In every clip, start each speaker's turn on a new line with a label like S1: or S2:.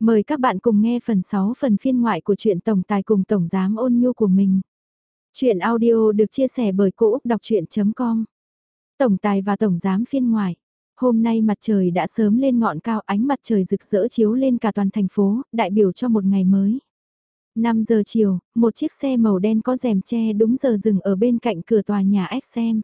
S1: Mời các bạn cùng nghe phần 6 phần phiên ngoại của truyện Tổng Tài cùng Tổng Giám ôn nhu của mình. Chuyện audio được chia sẻ bởi Cô Úc Đọc Chuyện.com Tổng Tài và Tổng Giám phiên ngoại. Hôm nay mặt trời đã sớm lên ngọn cao ánh mặt trời rực rỡ chiếu lên cả toàn thành phố, đại biểu cho một ngày mới. 5 giờ chiều, một chiếc xe màu đen có rèm che đúng giờ dừng ở bên cạnh cửa tòa nhà XM.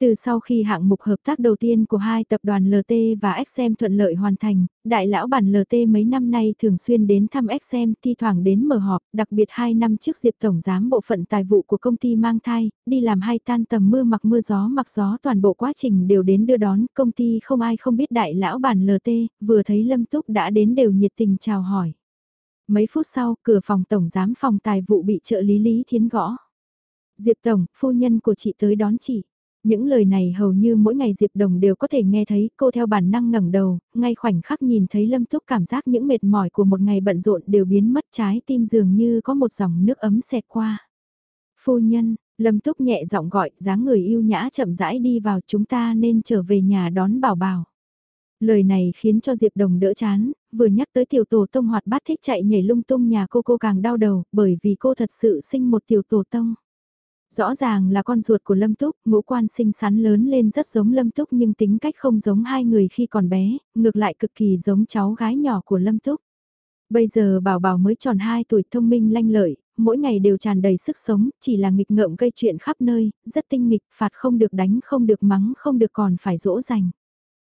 S1: Từ sau khi hạng mục hợp tác đầu tiên của hai tập đoàn LT và XM thuận lợi hoàn thành, đại lão bản LT mấy năm nay thường xuyên đến thăm XM, thi thoảng đến mở họp, đặc biệt hai năm trước Diệp Tổng Giám bộ phận tài vụ của công ty mang thai, đi làm hai tan tầm mưa mặc mưa gió mặc gió toàn bộ quá trình đều đến đưa đón, công ty không ai không biết đại lão bản LT, vừa thấy Lâm Túc đã đến đều nhiệt tình chào hỏi. Mấy phút sau, cửa phòng Tổng Giám phòng tài vụ bị trợ lý Lý Thiến gõ. Diệp Tổng, phu nhân của chị tới đón chị. Những lời này hầu như mỗi ngày Diệp Đồng đều có thể nghe thấy cô theo bản năng ngẩng đầu, ngay khoảnh khắc nhìn thấy Lâm Túc cảm giác những mệt mỏi của một ngày bận rộn đều biến mất trái tim dường như có một dòng nước ấm xẹt qua. Phu nhân, Lâm Túc nhẹ giọng gọi, dáng người yêu nhã chậm rãi đi vào chúng ta nên trở về nhà đón bảo bảo. Lời này khiến cho Diệp Đồng đỡ chán, vừa nhắc tới tiểu tổ tông hoạt bát thích chạy nhảy lung tung nhà cô cô càng đau đầu, bởi vì cô thật sự sinh một tiểu tổ tông. Rõ ràng là con ruột của Lâm Túc, ngũ quan xinh xắn lớn lên rất giống Lâm Túc nhưng tính cách không giống hai người khi còn bé, ngược lại cực kỳ giống cháu gái nhỏ của Lâm Túc. Bây giờ bảo bảo mới tròn 2 tuổi thông minh lanh lợi, mỗi ngày đều tràn đầy sức sống, chỉ là nghịch ngợm gây chuyện khắp nơi, rất tinh nghịch, phạt không được đánh không được mắng không được còn phải dỗ dành.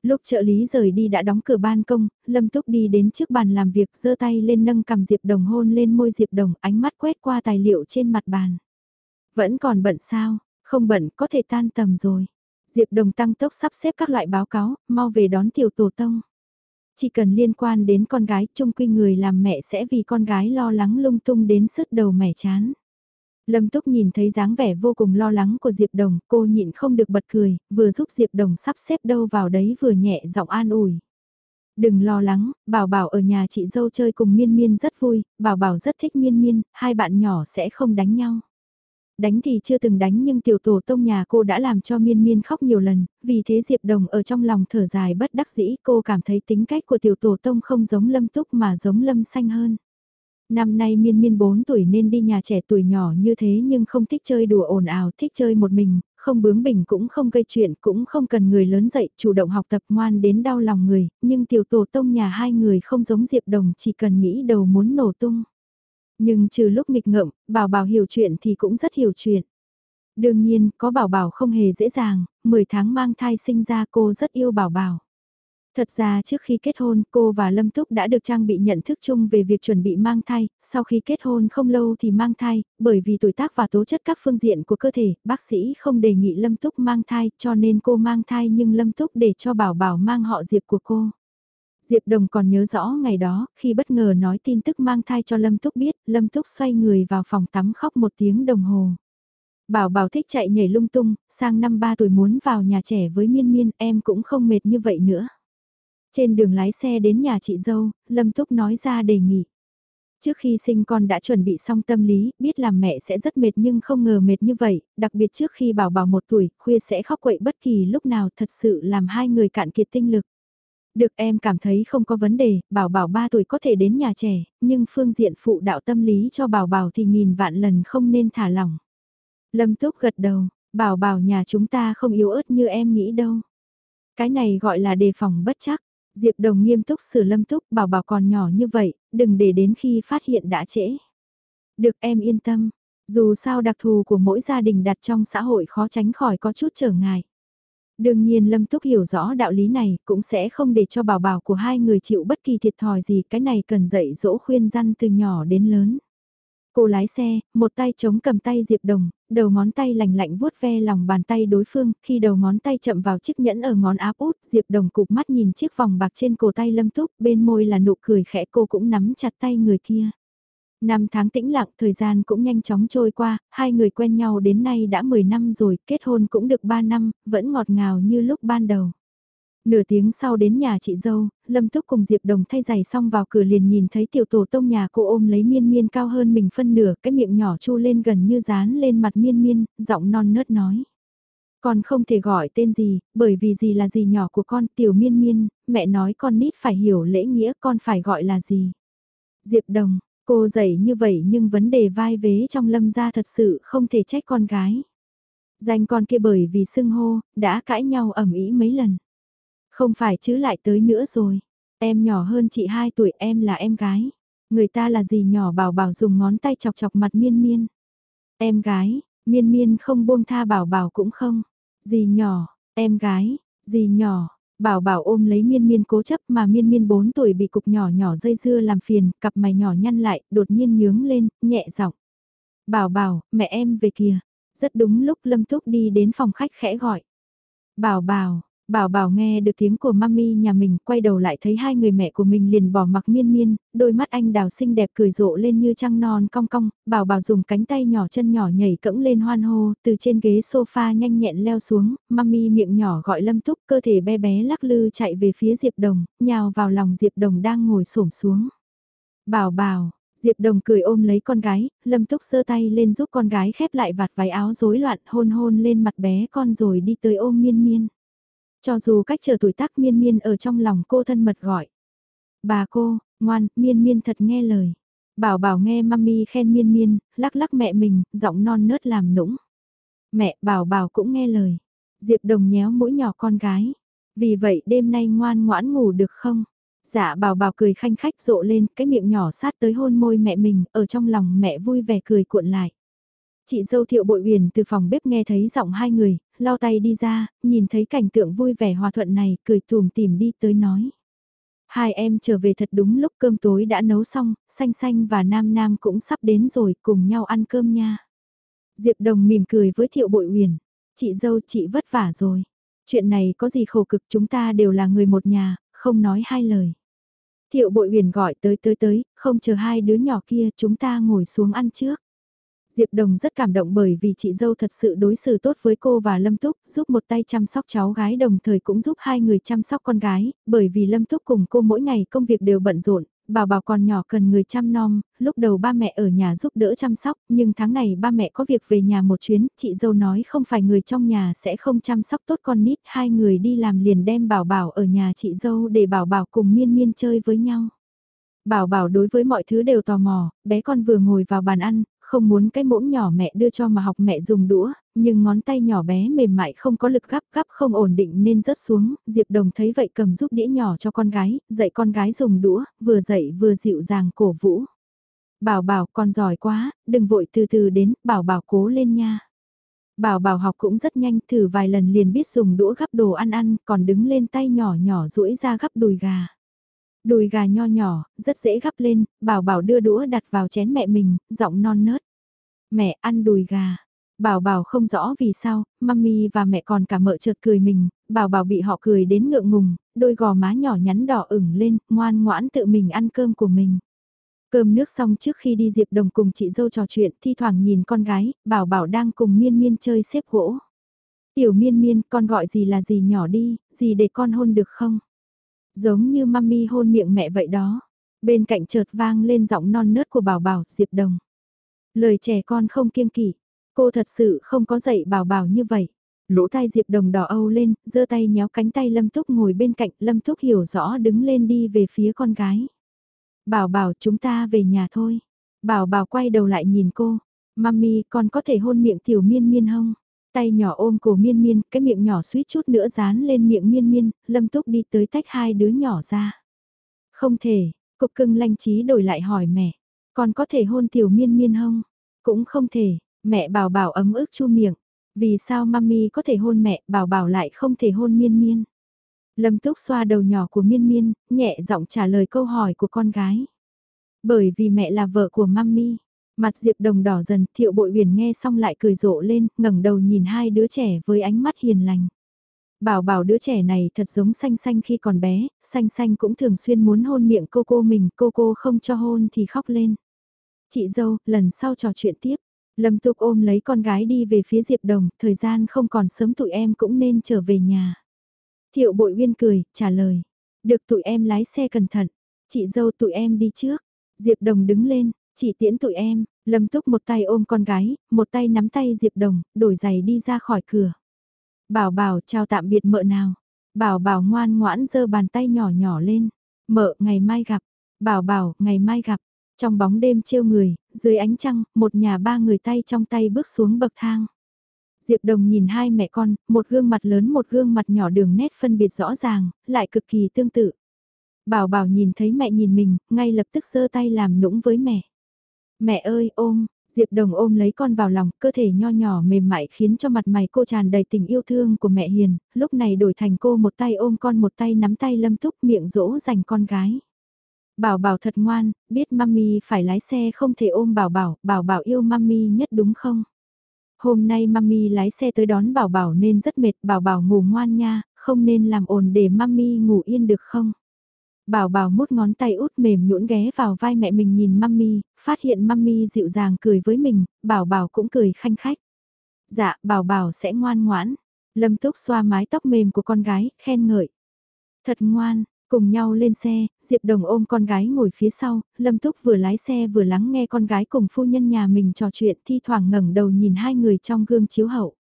S1: Lúc trợ lý rời đi đã đóng cửa ban công, Lâm Túc đi đến trước bàn làm việc giơ tay lên nâng cầm Diệp Đồng hôn lên môi Diệp Đồng ánh mắt quét qua tài liệu trên mặt bàn. Vẫn còn bận sao, không bận có thể tan tầm rồi. Diệp Đồng tăng tốc sắp xếp các loại báo cáo, mau về đón tiểu tổ tông. Chỉ cần liên quan đến con gái, chung quy người làm mẹ sẽ vì con gái lo lắng lung tung đến sứt đầu mẻ chán. Lâm Túc nhìn thấy dáng vẻ vô cùng lo lắng của Diệp Đồng, cô nhịn không được bật cười, vừa giúp Diệp Đồng sắp xếp đâu vào đấy vừa nhẹ giọng an ủi. Đừng lo lắng, Bảo Bảo ở nhà chị dâu chơi cùng Miên Miên rất vui, Bảo Bảo rất thích Miên Miên, hai bạn nhỏ sẽ không đánh nhau. Đánh thì chưa từng đánh nhưng tiểu tổ tông nhà cô đã làm cho miên miên khóc nhiều lần, vì thế Diệp Đồng ở trong lòng thở dài bất đắc dĩ cô cảm thấy tính cách của tiểu tổ tông không giống lâm túc mà giống lâm xanh hơn. Năm nay miên miên 4 tuổi nên đi nhà trẻ tuổi nhỏ như thế nhưng không thích chơi đùa ồn ào, thích chơi một mình, không bướng bỉnh cũng không gây chuyện, cũng không cần người lớn dạy, chủ động học tập ngoan đến đau lòng người, nhưng tiểu tổ tông nhà hai người không giống Diệp Đồng chỉ cần nghĩ đầu muốn nổ tung. Nhưng trừ lúc nghịch ngợm, bảo bảo hiểu chuyện thì cũng rất hiểu chuyện. Đương nhiên, có bảo bảo không hề dễ dàng, 10 tháng mang thai sinh ra cô rất yêu bảo bảo. Thật ra trước khi kết hôn, cô và Lâm Túc đã được trang bị nhận thức chung về việc chuẩn bị mang thai, sau khi kết hôn không lâu thì mang thai, bởi vì tuổi tác và tố chất các phương diện của cơ thể, bác sĩ không đề nghị Lâm Túc mang thai, cho nên cô mang thai nhưng Lâm Túc để cho bảo bảo mang họ Diệp của cô. Diệp Đồng còn nhớ rõ ngày đó, khi bất ngờ nói tin tức mang thai cho Lâm Túc biết, Lâm Túc xoay người vào phòng tắm khóc một tiếng đồng hồ. Bảo bảo thích chạy nhảy lung tung, sang năm ba tuổi muốn vào nhà trẻ với miên miên, em cũng không mệt như vậy nữa. Trên đường lái xe đến nhà chị dâu, Lâm Túc nói ra đề nghị. Trước khi sinh con đã chuẩn bị xong tâm lý, biết làm mẹ sẽ rất mệt nhưng không ngờ mệt như vậy, đặc biệt trước khi bảo bảo một tuổi, khuya sẽ khóc quậy bất kỳ lúc nào thật sự làm hai người cạn kiệt tinh lực. Được em cảm thấy không có vấn đề, bảo bảo 3 tuổi có thể đến nhà trẻ, nhưng phương diện phụ đạo tâm lý cho bảo bảo thì nghìn vạn lần không nên thả lỏng. Lâm Túc gật đầu, bảo bảo nhà chúng ta không yếu ớt như em nghĩ đâu. Cái này gọi là đề phòng bất chắc. Diệp Đồng nghiêm túc sửa Lâm Túc bảo bảo còn nhỏ như vậy, đừng để đến khi phát hiện đã trễ. Được em yên tâm, dù sao đặc thù của mỗi gia đình đặt trong xã hội khó tránh khỏi có chút trở ngại. Đương nhiên Lâm Túc hiểu rõ đạo lý này, cũng sẽ không để cho bảo bảo của hai người chịu bất kỳ thiệt thòi gì, cái này cần dạy dỗ khuyên răn từ nhỏ đến lớn. Cô lái xe, một tay chống cầm tay Diệp Đồng, đầu ngón tay lạnh lạnh vuốt ve lòng bàn tay đối phương, khi đầu ngón tay chậm vào chiếc nhẫn ở ngón áp út, Diệp Đồng cụp mắt nhìn chiếc vòng bạc trên cổ tay Lâm Túc, bên môi là nụ cười khẽ cô cũng nắm chặt tay người kia. Năm tháng tĩnh lặng, thời gian cũng nhanh chóng trôi qua, hai người quen nhau đến nay đã 10 năm rồi, kết hôn cũng được 3 năm, vẫn ngọt ngào như lúc ban đầu. Nửa tiếng sau đến nhà chị dâu, Lâm Túc cùng Diệp Đồng thay giày xong vào cửa liền nhìn thấy tiểu tổ tông nhà cô ôm lấy miên miên cao hơn mình phân nửa, cái miệng nhỏ chu lên gần như dán lên mặt miên miên, giọng non nớt nói. Con không thể gọi tên gì, bởi vì gì là gì nhỏ của con, tiểu miên miên, mẹ nói con nít phải hiểu lễ nghĩa con phải gọi là gì. Diệp Đồng, cô dạy như vậy nhưng vấn đề vai vế trong lâm gia thật sự không thể trách con gái. Danh con kia bởi vì xưng hô, đã cãi nhau ẩm ý mấy lần. Không phải chứ lại tới nữa rồi. Em nhỏ hơn chị 2 tuổi em là em gái. Người ta là gì nhỏ bảo bảo dùng ngón tay chọc chọc mặt miên miên. Em gái, miên miên không buông tha bảo bảo cũng không. Dì nhỏ, em gái, dì nhỏ, bảo bảo ôm lấy miên miên cố chấp mà miên miên 4 tuổi bị cục nhỏ nhỏ dây dưa làm phiền, cặp mày nhỏ nhăn lại, đột nhiên nhướng lên, nhẹ giọng. Bảo bảo, mẹ em về kìa. Rất đúng lúc Lâm Thúc đi đến phòng khách khẽ gọi. Bảo bảo, Bảo bảo nghe được tiếng của mami nhà mình quay đầu lại thấy hai người mẹ của mình liền bỏ mặc miên miên, đôi mắt anh đào xinh đẹp cười rộ lên như trăng non cong cong, bảo bảo dùng cánh tay nhỏ chân nhỏ nhảy cẫng lên hoan hô, từ trên ghế sofa nhanh nhẹn leo xuống, mami miệng nhỏ gọi lâm túc cơ thể bé bé lắc lư chạy về phía Diệp Đồng, nhào vào lòng Diệp Đồng đang ngồi xổm xuống. Bảo bảo, Diệp Đồng cười ôm lấy con gái, Lâm Túc giơ tay lên giúp con gái khép lại vạt váy áo rối loạn hôn hôn lên mặt bé con rồi đi tới ôm miên miên. Cho dù cách chờ tuổi tác miên miên ở trong lòng cô thân mật gọi. Bà cô, ngoan, miên miên thật nghe lời. Bảo bảo nghe mami khen miên miên, lắc lắc mẹ mình, giọng non nớt làm nũng. Mẹ, bảo bảo cũng nghe lời. Diệp đồng nhéo mũi nhỏ con gái. Vì vậy đêm nay ngoan ngoãn ngủ được không? Dạ bảo bảo cười khanh khách rộ lên, cái miệng nhỏ sát tới hôn môi mẹ mình, ở trong lòng mẹ vui vẻ cười cuộn lại. Chị dâu thiệu bội uyển từ phòng bếp nghe thấy giọng hai người, lau tay đi ra, nhìn thấy cảnh tượng vui vẻ hòa thuận này, cười tùm tìm đi tới nói. Hai em trở về thật đúng lúc cơm tối đã nấu xong, xanh xanh và nam nam cũng sắp đến rồi, cùng nhau ăn cơm nha. Diệp Đồng mỉm cười với thiệu bội uyển Chị dâu chị vất vả rồi. Chuyện này có gì khổ cực chúng ta đều là người một nhà, không nói hai lời. Thiệu bội uyển gọi tới tới tới, không chờ hai đứa nhỏ kia chúng ta ngồi xuống ăn trước. Diệp Đồng rất cảm động bởi vì chị dâu thật sự đối xử tốt với cô và Lâm Túc, giúp một tay chăm sóc cháu gái đồng thời cũng giúp hai người chăm sóc con gái, bởi vì Lâm Túc cùng cô mỗi ngày công việc đều bận rộn, bảo bảo còn nhỏ cần người chăm nom, lúc đầu ba mẹ ở nhà giúp đỡ chăm sóc, nhưng tháng này ba mẹ có việc về nhà một chuyến, chị dâu nói không phải người trong nhà sẽ không chăm sóc tốt con nít, hai người đi làm liền đem bảo bảo ở nhà chị dâu để bảo bảo cùng miên miên chơi với nhau. Bảo bảo đối với mọi thứ đều tò mò, bé con vừa ngồi vào bàn ăn, không muốn cái muỗng nhỏ mẹ đưa cho mà học mẹ dùng đũa, nhưng ngón tay nhỏ bé mềm mại không có lực gắp gắp không ổn định nên rớt xuống, Diệp Đồng thấy vậy cầm giúp đĩa nhỏ cho con gái, dạy con gái dùng đũa, vừa dạy vừa dịu dàng cổ vũ. Bảo bảo con giỏi quá, đừng vội từ từ đến, bảo bảo cố lên nha. Bảo bảo học cũng rất nhanh, thử vài lần liền biết dùng đũa gắp đồ ăn ăn, còn đứng lên tay nhỏ nhỏ duỗi ra gắp đùi gà. Đùi gà nho nhỏ, rất dễ gắp lên, bảo bảo đưa đũa đặt vào chén mẹ mình, giọng non nớt. Mẹ ăn đùi gà. Bảo bảo không rõ vì sao, mami và mẹ còn cả mợ chợt cười mình, bảo bảo bị họ cười đến ngượng ngùng, đôi gò má nhỏ nhắn đỏ ửng lên, ngoan ngoãn tự mình ăn cơm của mình. Cơm nước xong trước khi đi Diệp Đồng cùng chị dâu trò chuyện, thi thoảng nhìn con gái, bảo bảo đang cùng miên miên chơi xếp gỗ. Tiểu miên miên, con gọi gì là gì nhỏ đi, gì để con hôn được không? Giống như mami hôn miệng mẹ vậy đó. Bên cạnh chợt vang lên giọng non nớt của bảo bảo, Diệp Đồng. Lời trẻ con không kiêng kỵ, cô thật sự không có dạy bảo bảo như vậy. Lỗ tai Diệp Đồng đỏ âu lên, giơ tay nhéo cánh tay Lâm Túc ngồi bên cạnh, Lâm Túc hiểu rõ đứng lên đi về phía con gái. Bảo bảo chúng ta về nhà thôi. Bảo bảo quay đầu lại nhìn cô. Mami con có thể hôn miệng tiểu miên miên không? Tay nhỏ ôm cổ miên miên, cái miệng nhỏ suýt chút nữa dán lên miệng miên miên, lâm túc đi tới tách hai đứa nhỏ ra. Không thể, cục cưng lanh trí đổi lại hỏi mẹ, con có thể hôn tiểu miên miên không? Cũng không thể, mẹ bảo bảo ấm ức chu miệng. Vì sao mami có thể hôn mẹ, bảo bảo lại không thể hôn miên miên? Lâm túc xoa đầu nhỏ của miên miên, nhẹ giọng trả lời câu hỏi của con gái. Bởi vì mẹ là vợ của mami. Mặt Diệp Đồng đỏ dần, thiệu bội Uyển nghe xong lại cười rộ lên, ngẩng đầu nhìn hai đứa trẻ với ánh mắt hiền lành. Bảo bảo đứa trẻ này thật giống xanh xanh khi còn bé, xanh xanh cũng thường xuyên muốn hôn miệng cô cô mình, cô cô không cho hôn thì khóc lên. Chị dâu, lần sau trò chuyện tiếp, Lâm Tục ôm lấy con gái đi về phía Diệp Đồng, thời gian không còn sớm tụi em cũng nên trở về nhà. Thiệu bội uyên cười, trả lời, được tụi em lái xe cẩn thận, chị dâu tụi em đi trước. Diệp Đồng đứng lên, chỉ tiễn tụi em, Lâm Túc một tay ôm con gái, một tay nắm tay Diệp Đồng, đổi giày đi ra khỏi cửa. Bảo bảo chào tạm biệt mợ nào. Bảo bảo ngoan ngoãn giơ bàn tay nhỏ nhỏ lên. Mợ ngày mai gặp. Bảo bảo ngày mai gặp. Trong bóng đêm trêu người, dưới ánh trăng, một nhà ba người tay trong tay bước xuống bậc thang. Diệp Đồng nhìn hai mẹ con, một gương mặt lớn một gương mặt nhỏ đường nét phân biệt rõ ràng, lại cực kỳ tương tự. Bảo bảo nhìn thấy mẹ nhìn mình, ngay lập tức giơ tay làm nũng với mẹ. Mẹ ơi ôm, Diệp Đồng ôm lấy con vào lòng, cơ thể nho nhỏ mềm mại khiến cho mặt mày cô tràn đầy tình yêu thương của mẹ Hiền, lúc này đổi thành cô một tay ôm con một tay nắm tay lâm túc miệng dỗ dành con gái. Bảo bảo thật ngoan, biết mami phải lái xe không thể ôm bảo bảo, bảo bảo yêu mami nhất đúng không? Hôm nay mami lái xe tới đón bảo bảo nên rất mệt, bảo bảo ngủ ngoan nha, không nên làm ồn để mami ngủ yên được không? Bảo bảo mút ngón tay út mềm nhũn ghé vào vai mẹ mình nhìn mami, phát hiện mami dịu dàng cười với mình, bảo bảo cũng cười khanh khách. Dạ, bảo bảo sẽ ngoan ngoãn. Lâm Túc xoa mái tóc mềm của con gái, khen ngợi. Thật ngoan, cùng nhau lên xe, Diệp Đồng ôm con gái ngồi phía sau, Lâm Túc vừa lái xe vừa lắng nghe con gái cùng phu nhân nhà mình trò chuyện thi thoảng ngẩng đầu nhìn hai người trong gương chiếu hậu.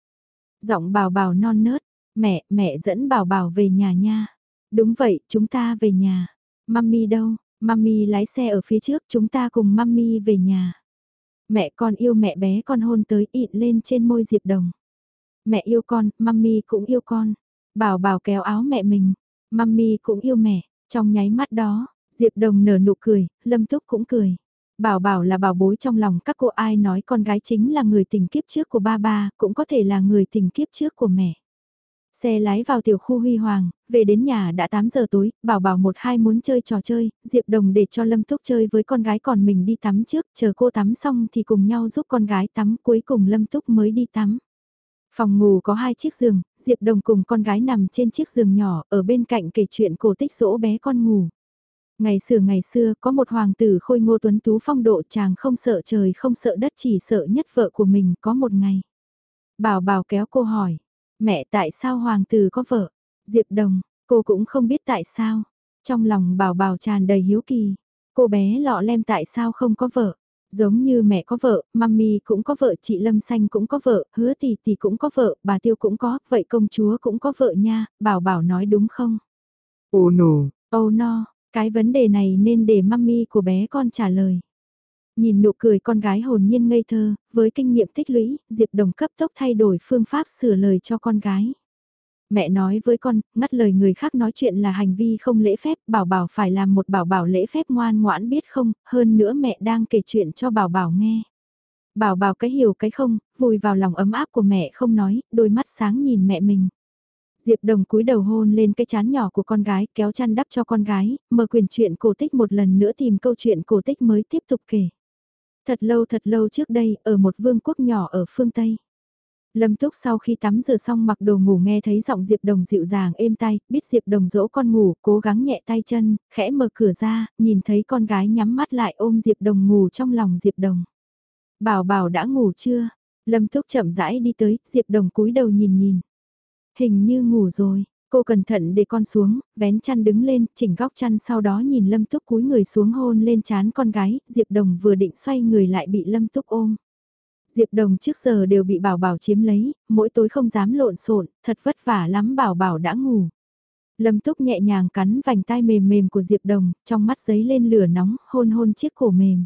S1: Giọng bảo bảo non nớt, mẹ, mẹ dẫn bảo bảo về nhà nha. Đúng vậy, chúng ta về nhà. Mami đâu? Mami lái xe ở phía trước, chúng ta cùng mami về nhà. Mẹ con yêu mẹ bé con hôn tới ịn lên trên môi Diệp Đồng. Mẹ yêu con, mami cũng yêu con. Bảo bảo kéo áo mẹ mình. Mami cũng yêu mẹ. Trong nháy mắt đó, Diệp Đồng nở nụ cười, Lâm Túc cũng cười. Bảo bảo là bảo bối trong lòng các cô ai nói con gái chính là người tình kiếp trước của ba ba, cũng có thể là người tình kiếp trước của mẹ. Xe lái vào tiểu khu huy hoàng, về đến nhà đã 8 giờ tối, bảo bảo một hai muốn chơi trò chơi, Diệp Đồng để cho Lâm Túc chơi với con gái còn mình đi tắm trước, chờ cô tắm xong thì cùng nhau giúp con gái tắm, cuối cùng Lâm Túc mới đi tắm. Phòng ngủ có hai chiếc giường, Diệp Đồng cùng con gái nằm trên chiếc giường nhỏ, ở bên cạnh kể chuyện cổ tích dỗ bé con ngủ. Ngày xưa ngày xưa có một hoàng tử khôi ngô tuấn tú phong độ chàng không sợ trời không sợ đất chỉ sợ nhất vợ của mình có một ngày. Bảo bảo kéo cô hỏi, Mẹ tại sao hoàng tử có vợ? Diệp Đồng, cô cũng không biết tại sao. Trong lòng bảo bảo tràn đầy hiếu kỳ. Cô bé lọ lem tại sao không có vợ? Giống như mẹ có vợ, mami cũng có vợ, chị Lâm Xanh cũng có vợ, hứa tỷ tỷ cũng có vợ, bà Tiêu cũng có, vậy công chúa cũng có vợ nha, bảo bảo nói đúng không?
S2: Oh no.
S1: Oh no, cái vấn đề này nên để mami của bé con trả lời. Nhìn nụ cười con gái hồn nhiên ngây thơ, với kinh nghiệm tích lũy, Diệp Đồng cấp tốc thay đổi phương pháp sửa lời cho con gái. Mẹ nói với con, ngắt lời người khác nói chuyện là hành vi không lễ phép, bảo bảo phải làm một bảo bảo lễ phép ngoan ngoãn biết không, hơn nữa mẹ đang kể chuyện cho bảo bảo nghe. Bảo bảo cái hiểu cái không, vùi vào lòng ấm áp của mẹ không nói, đôi mắt sáng nhìn mẹ mình. Diệp Đồng cúi đầu hôn lên cái chán nhỏ của con gái, kéo chăn đắp cho con gái, mở quyền chuyện cổ tích một lần nữa tìm câu chuyện cổ tích mới tiếp tục kể. Thật lâu thật lâu trước đây, ở một vương quốc nhỏ ở phương Tây. Lâm Túc sau khi tắm rửa xong mặc đồ ngủ nghe thấy giọng Diệp Đồng dịu dàng êm tay, biết Diệp Đồng dỗ con ngủ, cố gắng nhẹ tay chân, khẽ mở cửa ra, nhìn thấy con gái nhắm mắt lại ôm Diệp Đồng ngủ trong lòng Diệp Đồng. Bảo bảo đã ngủ chưa? Lâm Túc chậm rãi đi tới, Diệp Đồng cúi đầu nhìn nhìn. Hình như ngủ rồi, Cô cẩn thận để con xuống, vén chăn đứng lên, chỉnh góc chăn sau đó nhìn Lâm Túc cúi người xuống hôn lên chán con gái, Diệp Đồng vừa định xoay người lại bị Lâm Túc ôm. Diệp Đồng trước giờ đều bị Bảo Bảo chiếm lấy, mỗi tối không dám lộn xộn, thật vất vả lắm Bảo Bảo đã ngủ. Lâm Túc nhẹ nhàng cắn vành tai mềm mềm của Diệp Đồng, trong mắt giấy lên lửa nóng, hôn hôn chiếc cổ mềm.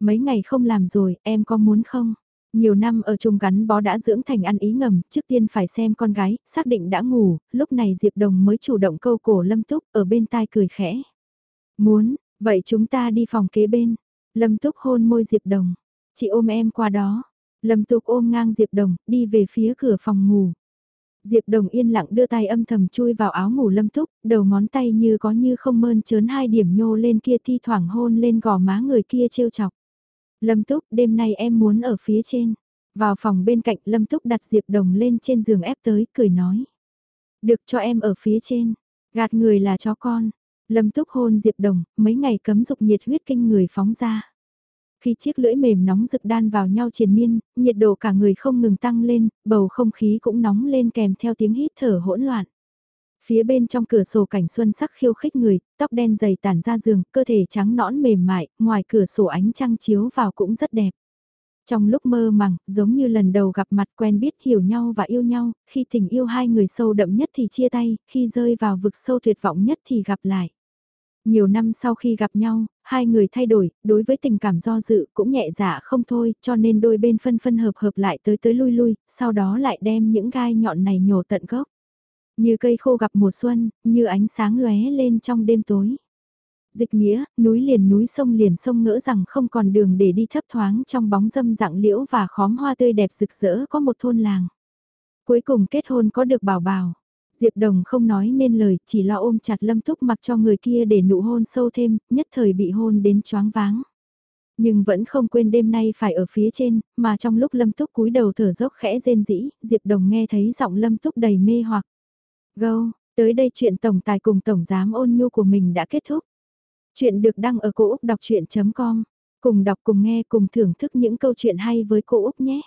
S1: Mấy ngày không làm rồi, em có muốn không? Nhiều năm ở chung gắn bó đã dưỡng thành ăn ý ngầm, trước tiên phải xem con gái, xác định đã ngủ, lúc này Diệp Đồng mới chủ động câu cổ Lâm Túc ở bên tai cười khẽ. Muốn, vậy chúng ta đi phòng kế bên. Lâm Túc hôn môi Diệp Đồng. Chị ôm em qua đó. Lâm Túc ôm ngang Diệp Đồng, đi về phía cửa phòng ngủ. Diệp Đồng yên lặng đưa tay âm thầm chui vào áo ngủ Lâm Túc, đầu ngón tay như có như không mơn trớn hai điểm nhô lên kia thi thoảng hôn lên gò má người kia trêu chọc. Lâm Túc, đêm nay em muốn ở phía trên. Vào phòng bên cạnh Lâm Túc đặt Diệp Đồng lên trên giường ép tới, cười nói. Được cho em ở phía trên. Gạt người là chó con. Lâm Túc hôn Diệp Đồng, mấy ngày cấm dục nhiệt huyết kinh người phóng ra. Khi chiếc lưỡi mềm nóng rực đan vào nhau triền miên, nhiệt độ cả người không ngừng tăng lên, bầu không khí cũng nóng lên kèm theo tiếng hít thở hỗn loạn. Phía bên trong cửa sổ cảnh xuân sắc khiêu khích người, tóc đen dày tản ra giường, cơ thể trắng nõn mềm mại, ngoài cửa sổ ánh trăng chiếu vào cũng rất đẹp. Trong lúc mơ màng, giống như lần đầu gặp mặt quen biết hiểu nhau và yêu nhau, khi tình yêu hai người sâu đậm nhất thì chia tay, khi rơi vào vực sâu tuyệt vọng nhất thì gặp lại. Nhiều năm sau khi gặp nhau, hai người thay đổi, đối với tình cảm do dự cũng nhẹ dạ không thôi, cho nên đôi bên phân phân hợp hợp lại tới tới lui lui, sau đó lại đem những gai nhọn này nhổ tận gốc. Như cây khô gặp mùa xuân, như ánh sáng lóe lên trong đêm tối. Dịch nghĩa, núi liền núi sông liền sông ngỡ rằng không còn đường để đi thấp thoáng trong bóng dâm dạng liễu và khóm hoa tươi đẹp rực rỡ có một thôn làng. Cuối cùng kết hôn có được bảo bảo. Diệp Đồng không nói nên lời, chỉ lo ôm chặt Lâm Túc mặc cho người kia để nụ hôn sâu thêm, nhất thời bị hôn đến choáng váng. Nhưng vẫn không quên đêm nay phải ở phía trên, mà trong lúc Lâm Túc cúi đầu thở dốc khẽ rên rĩ, Diệp Đồng nghe thấy giọng Lâm Túc đầy mê hoặc. Gâu, tới đây chuyện tổng tài cùng tổng giám ôn nhu của mình đã kết thúc. Chuyện được đăng ở cổ Úc đọc chuyện.com. Cùng đọc cùng nghe cùng thưởng thức những câu chuyện hay với cô Úc nhé.